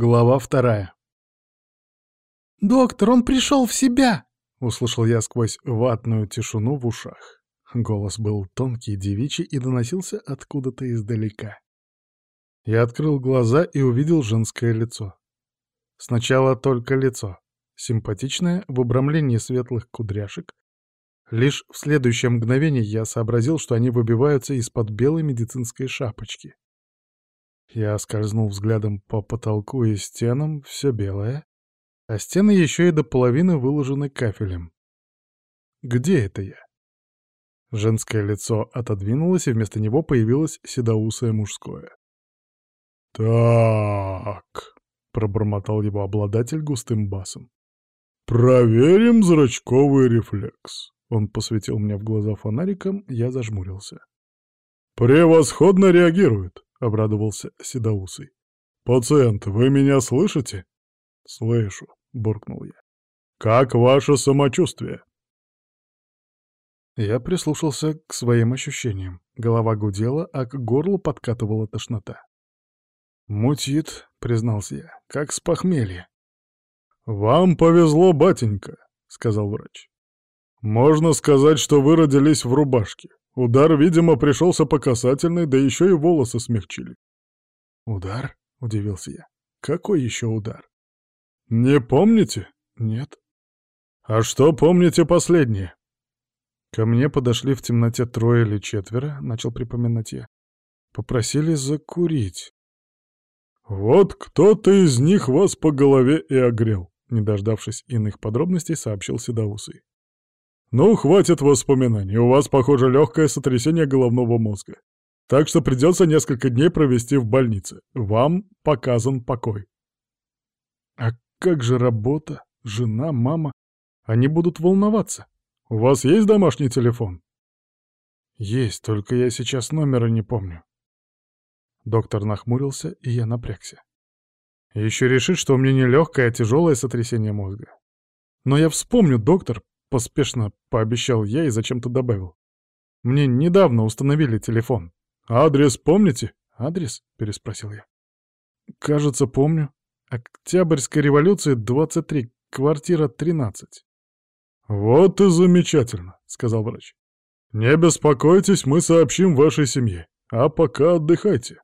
Глава вторая. «Доктор, он пришел в себя!» — услышал я сквозь ватную тишину в ушах. Голос был тонкий, девичий и доносился откуда-то издалека. Я открыл глаза и увидел женское лицо. Сначала только лицо, симпатичное, в обрамлении светлых кудряшек. Лишь в следующее мгновение я сообразил, что они выбиваются из-под белой медицинской шапочки. Я скользнул взглядом по потолку и стенам, все белое, а стены еще и до половины выложены кафелем. Где это я? Женское лицо отодвинулось, и вместо него появилось седоусое мужское. «Так», — пробормотал его обладатель густым басом. «Проверим зрачковый рефлекс». Он посветил мне в глаза фонариком, я зажмурился. «Превосходно реагирует. — обрадовался Седоусый. «Пациент, вы меня слышите?» «Слышу», — буркнул я. «Как ваше самочувствие?» Я прислушался к своим ощущениям. Голова гудела, а к горлу подкатывала тошнота. «Мутит», — признался я, — «как с похмелья». «Вам повезло, батенька», — сказал врач. «Можно сказать, что вы родились в рубашке. Удар, видимо, пришелся по касательной, да еще и волосы смягчили. «Удар?» — удивился я. «Какой еще удар?» «Не помните?» «Нет». «А что помните последнее?» Ко мне подошли в темноте трое или четверо, начал припоминать я. Попросили закурить. «Вот кто-то из них вас по голове и огрел», — не дождавшись иных подробностей, сообщил Седоусый. «Ну, хватит воспоминаний. У вас, похоже, легкое сотрясение головного мозга. Так что придется несколько дней провести в больнице. Вам показан покой». «А как же работа? Жена, мама? Они будут волноваться. У вас есть домашний телефон?» «Есть, только я сейчас номера не помню». Доктор нахмурился, и я напрягся. Еще решит, что у меня не легкое, а тяжелое сотрясение мозга. Но я вспомню, доктор, Поспешно пообещал я и зачем-то добавил. Мне недавно установили телефон. Адрес помните? Адрес? Переспросил я. Кажется, помню. Октябрьская революция, 23, квартира 13. Вот и замечательно, сказал врач. Не беспокойтесь, мы сообщим вашей семье. А пока отдыхайте.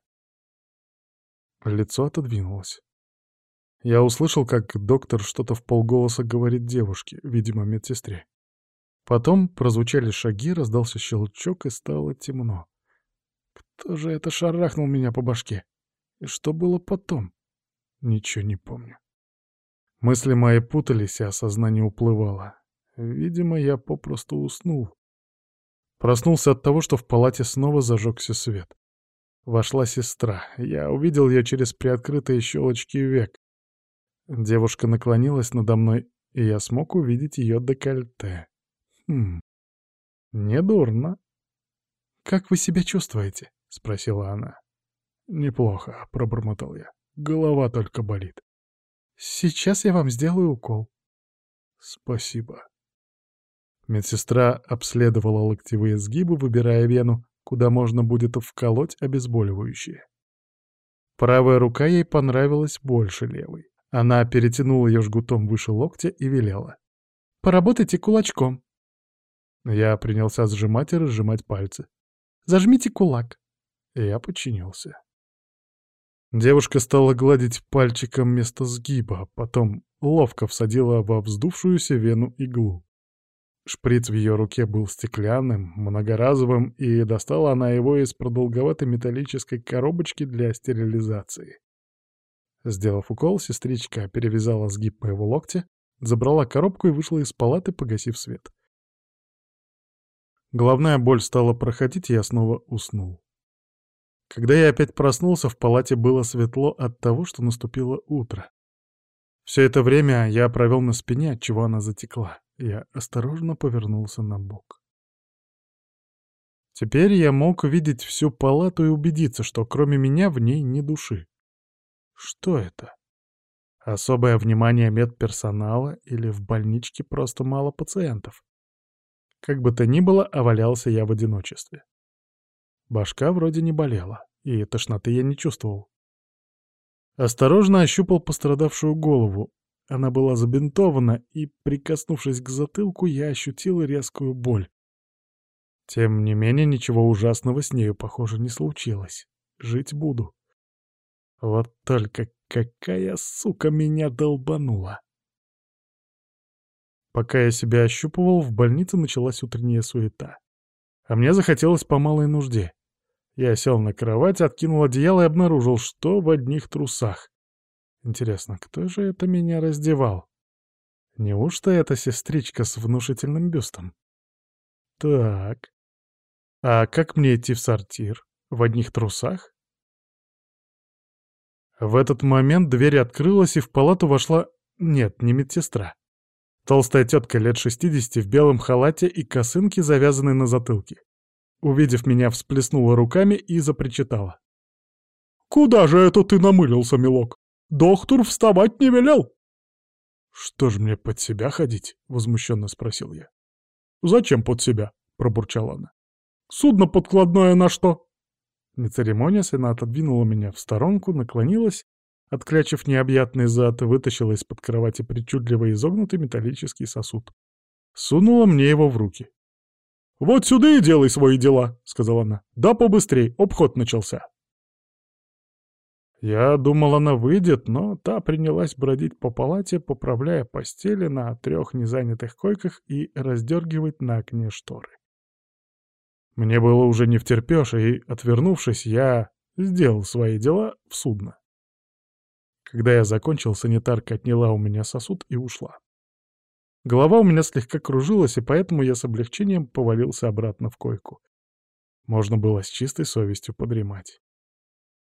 Лицо отодвинулось. Я услышал, как доктор что-то в полголоса говорит девушке, видимо, медсестре. Потом прозвучали шаги, раздался щелчок, и стало темно. Кто же это шарахнул меня по башке? И что было потом? Ничего не помню. Мысли мои путались, а сознание уплывало. Видимо, я попросту уснул. Проснулся от того, что в палате снова зажегся свет. Вошла сестра. Я увидел ее через приоткрытые щелочки век. Девушка наклонилась надо мной, и я смог увидеть ее декольте. Хм, недурно. «Как вы себя чувствуете?» — спросила она. «Неплохо», — пробормотал я. «Голова только болит». «Сейчас я вам сделаю укол». «Спасибо». Медсестра обследовала локтевые сгибы, выбирая вену, куда можно будет вколоть обезболивающее. Правая рука ей понравилась больше левой. Она перетянула ее жгутом выше локтя и велела. «Поработайте кулачком». Я принялся сжимать и разжимать пальцы. «Зажмите кулак». Я подчинился. Девушка стала гладить пальчиком место сгиба, потом ловко всадила во вздувшуюся вену иглу. Шприц в ее руке был стеклянным, многоразовым, и достала она его из продолговатой металлической коробочки для стерилизации. Сделав укол, сестричка перевязала сгиб моего локтя, забрала коробку и вышла из палаты, погасив свет. Головная боль стала проходить, и я снова уснул. Когда я опять проснулся, в палате было светло от того, что наступило утро. Все это время я провел на спине, от чего она затекла. Я осторожно повернулся на бок. Теперь я мог видеть всю палату и убедиться, что кроме меня в ней ни души. Что это? Особое внимание медперсонала или в больничке просто мало пациентов? Как бы то ни было, овалялся я в одиночестве. Башка вроде не болела, и тошноты я не чувствовал. Осторожно ощупал пострадавшую голову. Она была забинтована, и, прикоснувшись к затылку, я ощутил резкую боль. Тем не менее, ничего ужасного с нею, похоже, не случилось. Жить буду. Вот только какая сука меня долбанула. Пока я себя ощупывал, в больнице началась утренняя суета. А мне захотелось по малой нужде. Я сел на кровать, откинул одеяло и обнаружил, что в одних трусах. Интересно, кто же это меня раздевал? Неужто это сестричка с внушительным бюстом? Так. А как мне идти в сортир? В одних трусах? В этот момент дверь открылась, и в палату вошла... Нет, не медсестра. Толстая тетка лет 60 в белом халате и косынке, завязанной на затылке. Увидев меня, всплеснула руками и запричитала. «Куда же это ты намылился, милок? Доктор вставать не велел!» «Что ж мне под себя ходить?» — возмущенно спросил я. «Зачем под себя?» — пробурчала она. «Судно подкладное на что?» Не церемонясь, она отодвинула меня в сторонку, наклонилась Отклячив необъятный зад, вытащила из-под кровати причудливо изогнутый металлический сосуд. Сунула мне его в руки. «Вот сюда и делай свои дела», — сказала она. «Да побыстрей, обход начался». Я думал, она выйдет, но та принялась бродить по палате, поправляя постели на трех незанятых койках и раздергивать на окне шторы. Мне было уже не втерпёшь, и, отвернувшись, я сделал свои дела в судно. Когда я закончил, санитарка отняла у меня сосуд и ушла. Голова у меня слегка кружилась, и поэтому я с облегчением повалился обратно в койку. Можно было с чистой совестью подремать.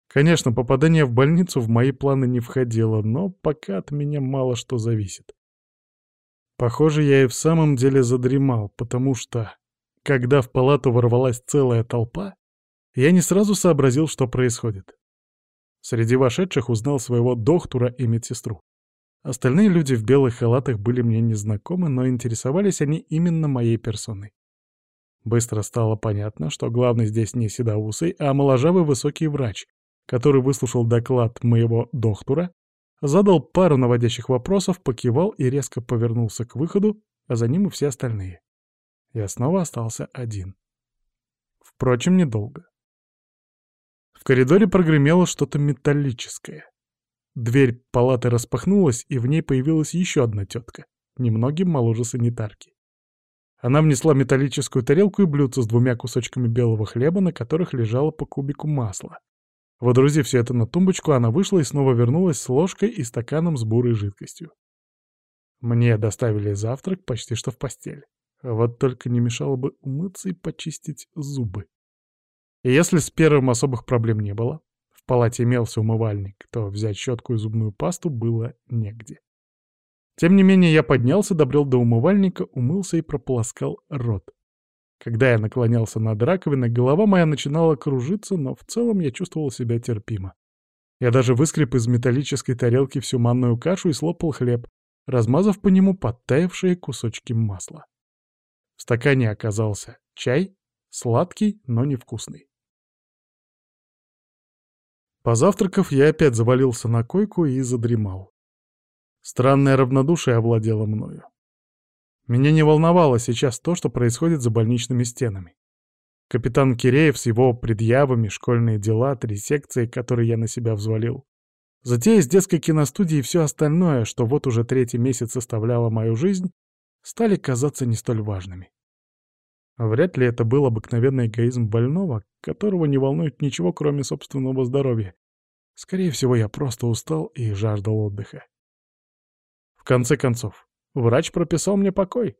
Конечно, попадание в больницу в мои планы не входило, но пока от меня мало что зависит. Похоже, я и в самом деле задремал, потому что, когда в палату ворвалась целая толпа, я не сразу сообразил, что происходит. Среди вошедших узнал своего доктора и медсестру. Остальные люди в белых халатах были мне незнакомы, но интересовались они именно моей персоной. Быстро стало понятно, что главный здесь не седоусый, а моложавый высокий врач, который выслушал доклад моего доктора, задал пару наводящих вопросов, покивал и резко повернулся к выходу, а за ним и все остальные. Я снова остался один. Впрочем, недолго. В коридоре прогремело что-то металлическое. Дверь палаты распахнулась, и в ней появилась еще одна тетка, немногим моложе санитарки. Она внесла металлическую тарелку и блюдце с двумя кусочками белого хлеба, на которых лежало по кубику масла. Водрузив все это на тумбочку, она вышла и снова вернулась с ложкой и стаканом с бурой жидкостью. Мне доставили завтрак почти что в постель. Вот только не мешало бы умыться и почистить зубы. И если с первым особых проблем не было, в палате имелся умывальник, то взять щетку и зубную пасту было негде. Тем не менее, я поднялся, добрел до умывальника, умылся и прополоскал рот. Когда я наклонялся над раковиной, голова моя начинала кружиться, но в целом я чувствовал себя терпимо. Я даже выскреб из металлической тарелки всю манную кашу и слопал хлеб, размазав по нему подтаявшие кусочки масла. В стакане оказался чай, сладкий, но невкусный. Позавтракав, я опять завалился на койку и задремал. Странное равнодушие овладело мною. Меня не волновало сейчас то, что происходит за больничными стенами. Капитан Киреев с его предъявами, школьные дела, три секции, которые я на себя взвалил. Затея с детской киностудией и все остальное, что вот уже третий месяц составляло мою жизнь, стали казаться не столь важными. Вряд ли это был обыкновенный эгоизм больного, которого не волнует ничего, кроме собственного здоровья. Скорее всего, я просто устал и жаждал отдыха. В конце концов, врач прописал мне покой.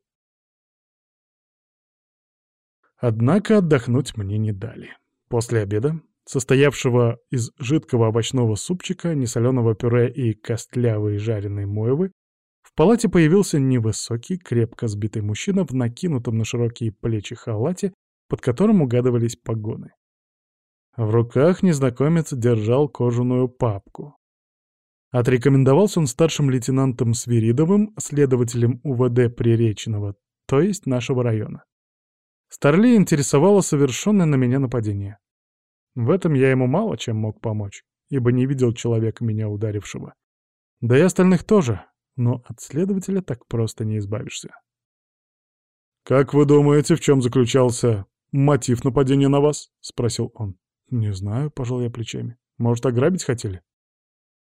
Однако отдохнуть мне не дали. После обеда, состоявшего из жидкого овощного супчика, несоленого пюре и костлявой жареной мойвы, палате появился невысокий, крепко сбитый мужчина в накинутом на широкие плечи халате, под которым угадывались погоны. В руках незнакомец держал кожаную папку. Отрекомендовался он старшим лейтенантом Свиридовым, следователем УВД Приречного, то есть нашего района. Старли интересовало совершенное на меня нападение. В этом я ему мало чем мог помочь. ибо не видел человека, меня ударившего. Да и остальных тоже, но от следователя так просто не избавишься. «Как вы думаете, в чем заключался мотив нападения на вас?» — спросил он. «Не знаю», — пожал я плечами. «Может, ограбить хотели?»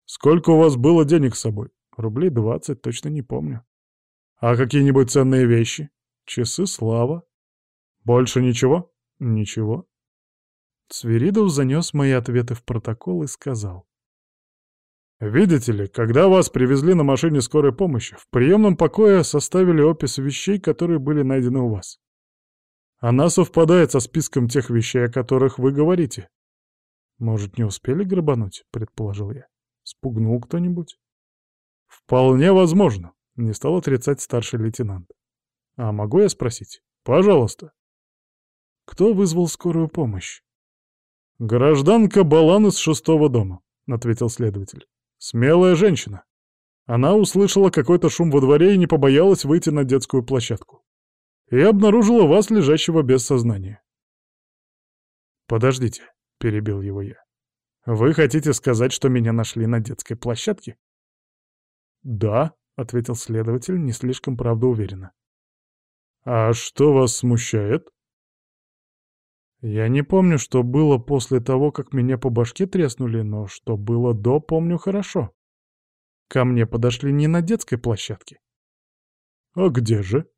«Сколько у вас было денег с собой?» «Рублей двадцать, точно не помню». «А какие-нибудь ценные вещи?» «Часы, слава». «Больше ничего?» «Ничего». Свиридов занес мои ответы в протокол и сказал. «Видите ли, когда вас привезли на машине скорой помощи, в приемном покое составили опись вещей, которые были найдены у вас. Она совпадает со списком тех вещей, о которых вы говорите. Может, не успели грабануть, предположил я. Спугнул кто-нибудь? Вполне возможно, не стал отрицать старший лейтенант. А могу я спросить? Пожалуйста. Кто вызвал скорую помощь? «Гражданка Балан из шестого дома», — ответил следователь. «Смелая женщина. Она услышала какой-то шум во дворе и не побоялась выйти на детскую площадку. И обнаружила вас, лежащего без сознания». «Подождите», — перебил его я. «Вы хотите сказать, что меня нашли на детской площадке?» «Да», — ответил следователь, не слишком правдоуверенно. «А что вас смущает?» Я не помню, что было после того, как меня по башке треснули, но что было до, помню хорошо. Ко мне подошли не на детской площадке. А где же?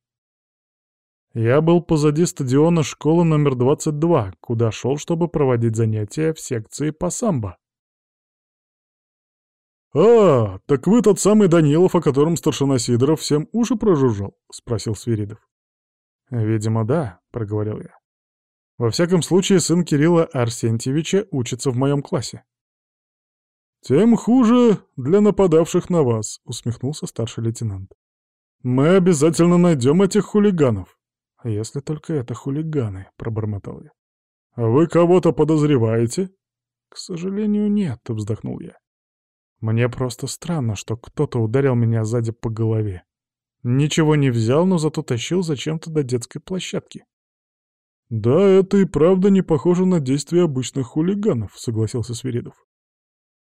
Я был позади стадиона школы номер 22, куда шел, чтобы проводить занятия в секции по самбо. «А, так вы тот самый Данилов, о котором старшина Сидоров всем уши прожужжал?» — спросил Свиридов. «Видимо, да», — проговорил я. Во всяком случае, сын Кирилла Арсентьевича учится в моем классе. «Тем хуже для нападавших на вас», — усмехнулся старший лейтенант. «Мы обязательно найдем этих хулиганов». «Если только это хулиганы», — пробормотал я. «А вы кого-то подозреваете?» «К сожалению, нет», — вздохнул я. «Мне просто странно, что кто-то ударил меня сзади по голове. Ничего не взял, но зато тащил зачем-то до детской площадки». «Да, это и правда не похоже на действия обычных хулиганов», — согласился Свиридов.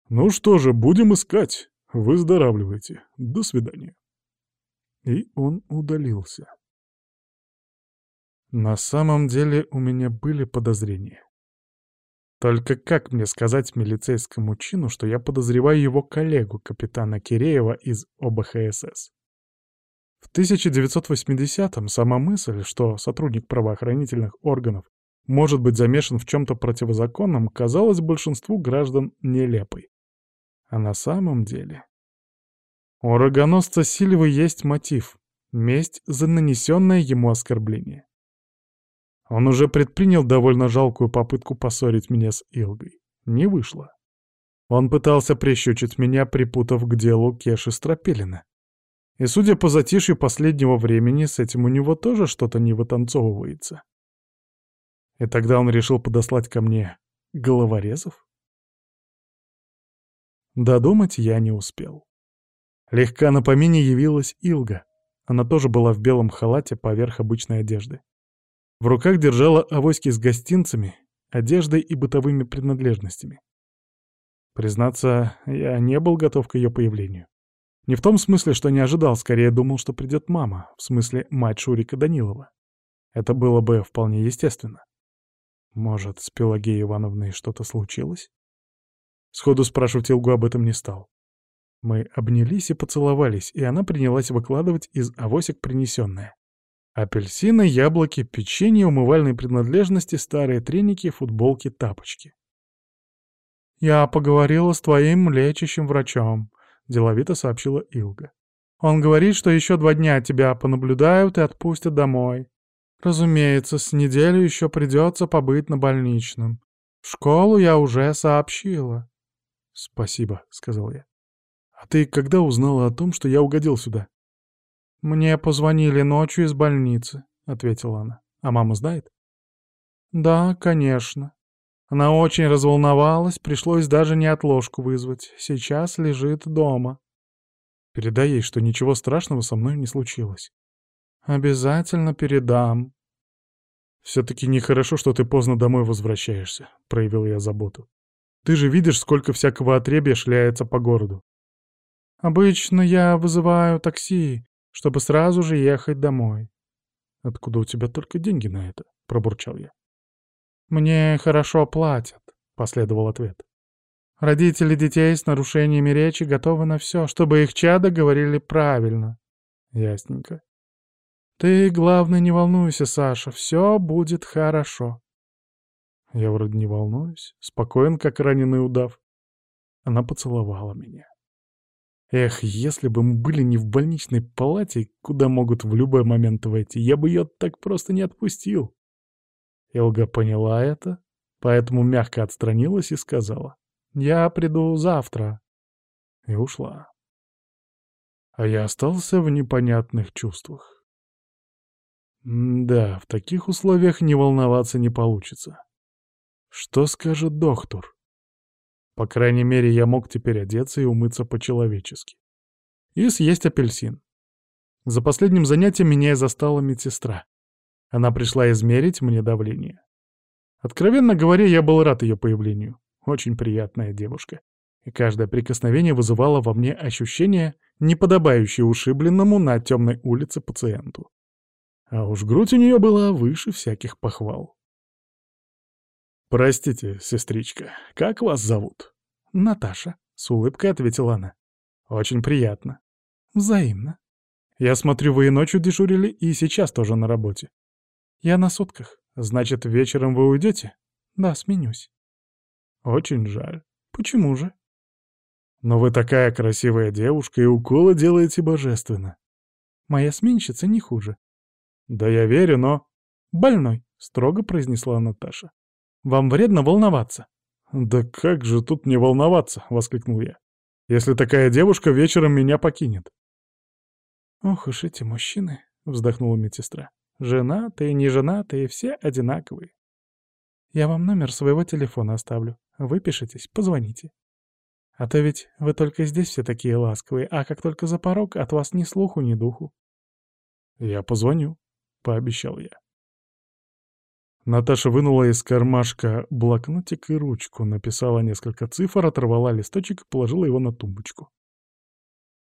«Ну что же, будем искать. Выздоравливайте. До свидания». И он удалился. На самом деле у меня были подозрения. Только как мне сказать милицейскому чину, что я подозреваю его коллегу, капитана Киреева из ОБХСС? В 1980-м сама мысль, что сотрудник правоохранительных органов может быть замешан в чем-то противозаконном, казалась большинству граждан нелепой. А на самом деле... У рогоносца Сильвы есть мотив — месть за нанесенное ему оскорбление. Он уже предпринял довольно жалкую попытку поссорить меня с Илгой. Не вышло. Он пытался прищучить меня, припутав к делу Кеши Стропилина. И судя по затишью последнего времени, с этим у него тоже что-то не вытанцовывается. И тогда он решил подослать ко мне головорезов? Додумать я не успел. Легка на помине явилась Илга. Она тоже была в белом халате поверх обычной одежды. В руках держала авоськи с гостинцами, одеждой и бытовыми принадлежностями. Признаться, я не был готов к ее появлению. Не в том смысле, что не ожидал, скорее думал, что придет мама, в смысле мать Шурика Данилова. Это было бы вполне естественно. Может, с Пелагеей Ивановной что-то случилось? Сходу спрашивать Илгу об этом не стал. Мы обнялись и поцеловались, и она принялась выкладывать из авосик принесенное. Апельсины, яблоки, печенье, умывальные принадлежности, старые треники, футболки, тапочки. «Я поговорила с твоим лечащим врачом», — деловито сообщила Илга. «Он говорит, что еще два дня тебя понаблюдают и отпустят домой. Разумеется, с неделю еще придется побыть на больничном. В школу я уже сообщила». «Спасибо», — сказал я. «А ты когда узнала о том, что я угодил сюда?» «Мне позвонили ночью из больницы», — ответила она. «А мама знает?» «Да, конечно. Она очень разволновалась, пришлось даже не отложку вызвать. Сейчас лежит дома. Передай ей, что ничего страшного со мной не случилось. Обязательно передам. Все-таки нехорошо, что ты поздно домой возвращаешься, проявил я заботу. Ты же видишь, сколько всякого отребья шляется по городу. Обычно я вызываю такси, чтобы сразу же ехать домой. Откуда у тебя только деньги на это? Пробурчал я. Мне хорошо платят, последовал ответ. Родители детей с нарушениями речи готовы на все, чтобы их чада говорили правильно. Ясненько. Ты, главное, не волнуйся, Саша, все будет хорошо. Я вроде не волнуюсь, спокоен, как раненый удав. Она поцеловала меня. Эх, если бы мы были не в больничной палате, куда могут в любой момент войти, я бы ее так просто не отпустил. Элга поняла это, поэтому мягко отстранилась и сказала, «Я приду завтра». И ушла. А я остался в непонятных чувствах. Да, в таких условиях не волноваться не получится. Что скажет доктор? По крайней мере, я мог теперь одеться и умыться по-человечески. И съесть апельсин. За последним занятием меня и застала медсестра. Она пришла измерить мне давление. Откровенно говоря, я был рад ее появлению. Очень приятная девушка. И каждое прикосновение вызывало во мне ощущение, неподобающее ушибленному на темной улице пациенту. А уж грудь у нее была выше всяких похвал. «Простите, сестричка, как вас зовут?» «Наташа», — с улыбкой ответила она. «Очень приятно». «Взаимно». «Я смотрю, вы и ночью дежурили, и сейчас тоже на работе». «Я на сутках. Значит, вечером вы уйдете?» «Да, сменюсь». «Очень жаль. Почему же?» «Но вы такая красивая девушка, и уколы делаете божественно». «Моя сменщица не хуже». «Да я верю, но...» «Больной», — строго произнесла Наташа. Вам вредно волноваться». «Да как же тут не волноваться?» — воскликнул я. «Если такая девушка вечером меня покинет». «Ох уж эти мужчины!» — вздохнула медсестра. «Женатые, не женатые, все одинаковые. Я вам номер своего телефона оставлю. Выпишитесь, позвоните. А то ведь вы только здесь все такие ласковые, а как только за порог, от вас ни слуху, ни духу». «Я позвоню», — пообещал я. Наташа вынула из кармашка блокнотик и ручку, написала несколько цифр, оторвала листочек и положила его на тумбочку.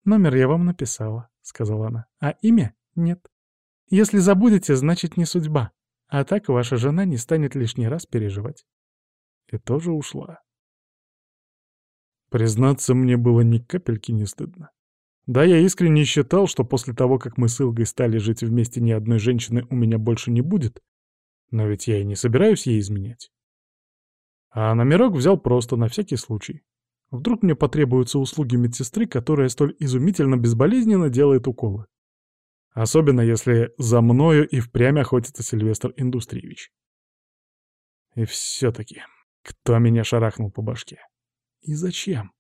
«Номер я вам написала», — сказала она, — «а имя — нет. Если забудете, значит, не судьба, а так ваша жена не станет лишний раз переживать». И тоже ушла. Признаться, мне было ни капельки не стыдно. Да, я искренне считал, что после того, как мы с Илгой стали жить вместе, ни одной женщины у меня больше не будет, но ведь я и не собираюсь ей изменять. А номерок взял просто на всякий случай. Вдруг мне потребуются услуги медсестры, которая столь изумительно безболезненно делает уколы. Особенно если за мною и впрямь охотится Сильвестр Индустриевич. И все-таки, кто меня шарахнул по башке? И зачем?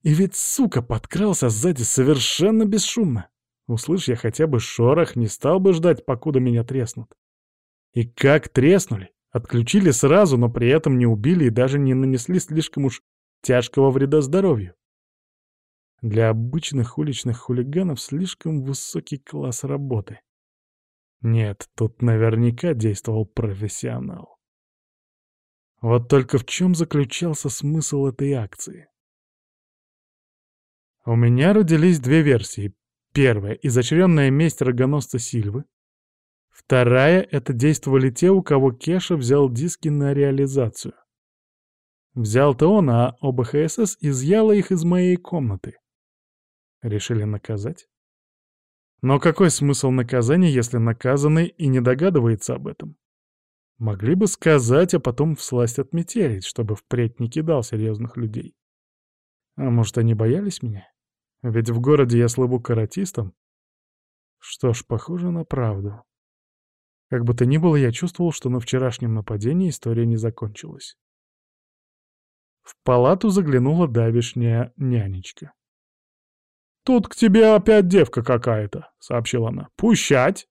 И ведь, сука, подкрался сзади совершенно бесшумно. Услышь я хотя бы шорох, не стал бы ждать, покуда меня треснут. И как треснули! Отключили сразу, но при этом не убили и даже не нанесли слишком уж тяжкого вреда здоровью. Для обычных уличных хулиганов слишком высокий класс работы. Нет, тут наверняка действовал профессионал. Вот только в чем заключался смысл этой акции? У меня родились две версии. Первая — изощренная месть рогоносца Сильвы, Вторая — это действовали те, у кого Кеша взял диски на реализацию. Взял-то он, а ОБХСС изъяла их из моей комнаты. Решили наказать? Но какой смысл наказания, если наказанный и не догадывается об этом? Могли бы сказать, а потом всласть отметелить, чтобы впредь не кидал серьезных людей. А может, они боялись меня? Ведь в городе я слыву каратистом. Что ж, похоже на правду. Как бы то ни было, я чувствовал, что на вчерашнем нападении история не закончилась. В палату заглянула давишняя нянечка. «Тут к тебе опять девка какая-то», — сообщила она. «Пущать!»